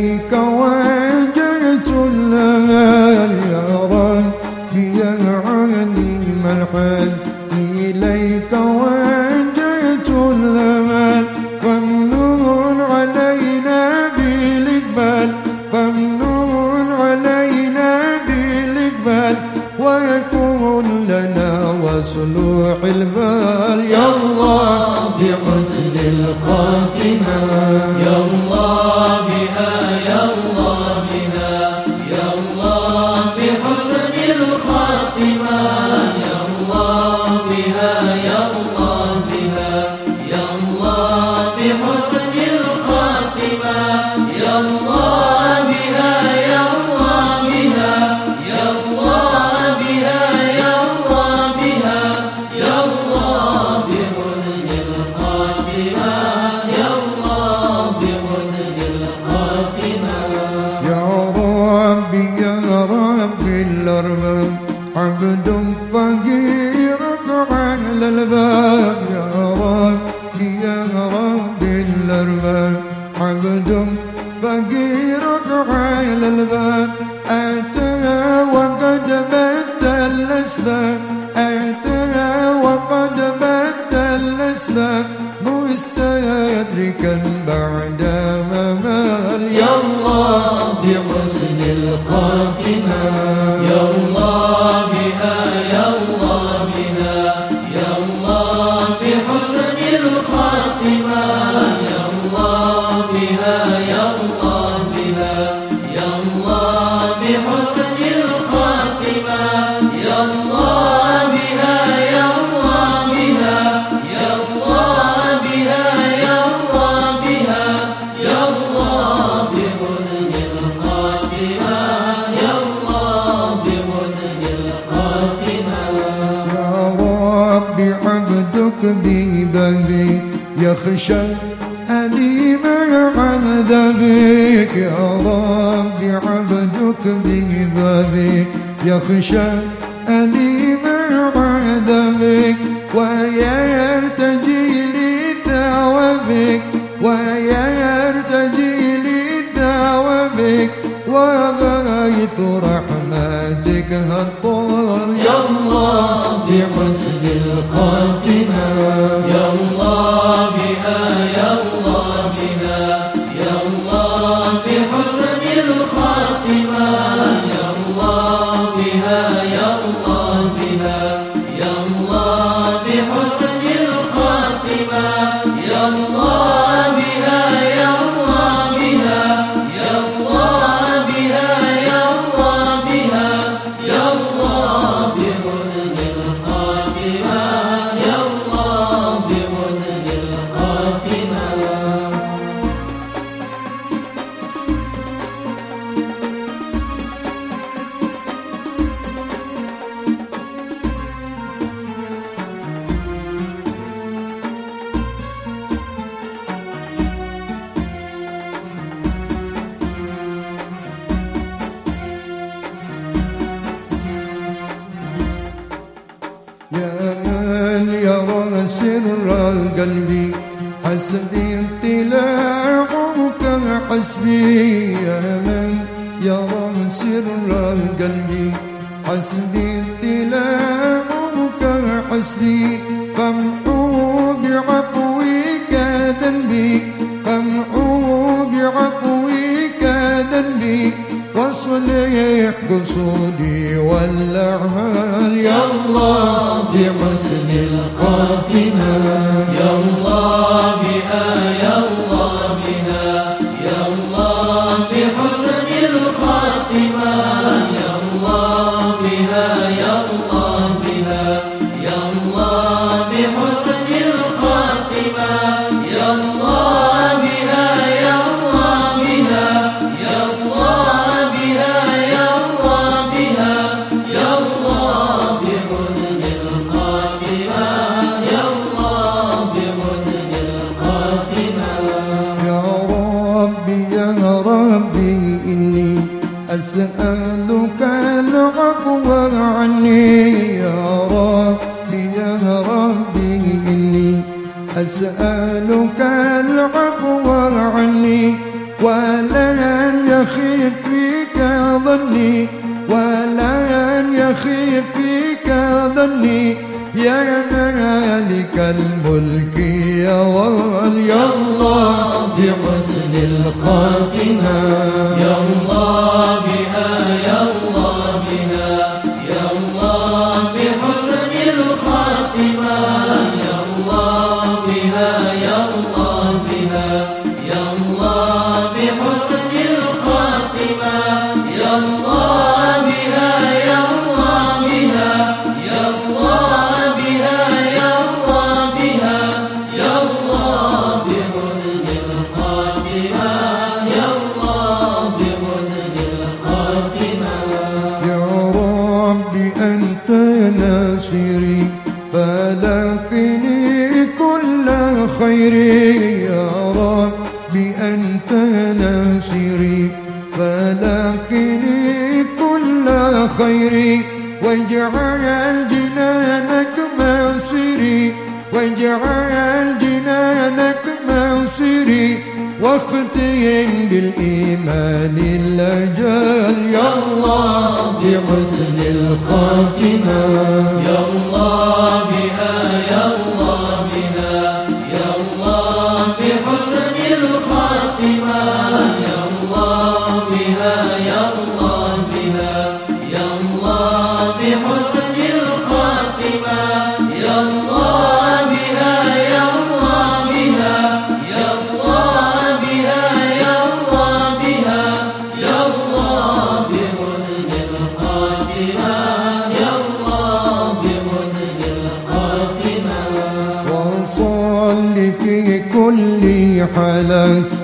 إليك وجئت لها يا ربي العليم الحل إليك وجئت لها فمنون علينا بالإقبال. فمنون علينا بالإقبال. ويكون لنا وصلوح البال. الربا عبد فقير على الباب. أتها وقد بت الأسباب. أتى وقد بت الأسباب. مستدركا بعد ممال. يا الله بحسن الخاتمة. يا الله عبدك ببابي يخشى أليم عذابك يا ربي عبدك ببابك يخشى أليم عذابك ويرتجي لثوابك ويرتجي لثوابك وغايت رحمتك هدى يا من يرى سر قلبي حسدي اطلاعك حسبي يا من يرى سر قلبي حسبي اطلاعك حسبي فامحو بعفوك ذنبي. وصلك قصودي ولعها يلا بحسن الخاتمة. يلا بآية عني يا ربي يا ربي إني أسألك العفو عني ولا يخيب فيك ظني ولا يخيب فيك ظني. يا مالك الملك يا ولي الله بحسن الخاتمة. يا الله بها خيري واجعل جنانك مصيري واجعل جنانك مصيري واختم بالإيمان الأجل. يا الله بحسن الخاتمة. يا الله في كل حلال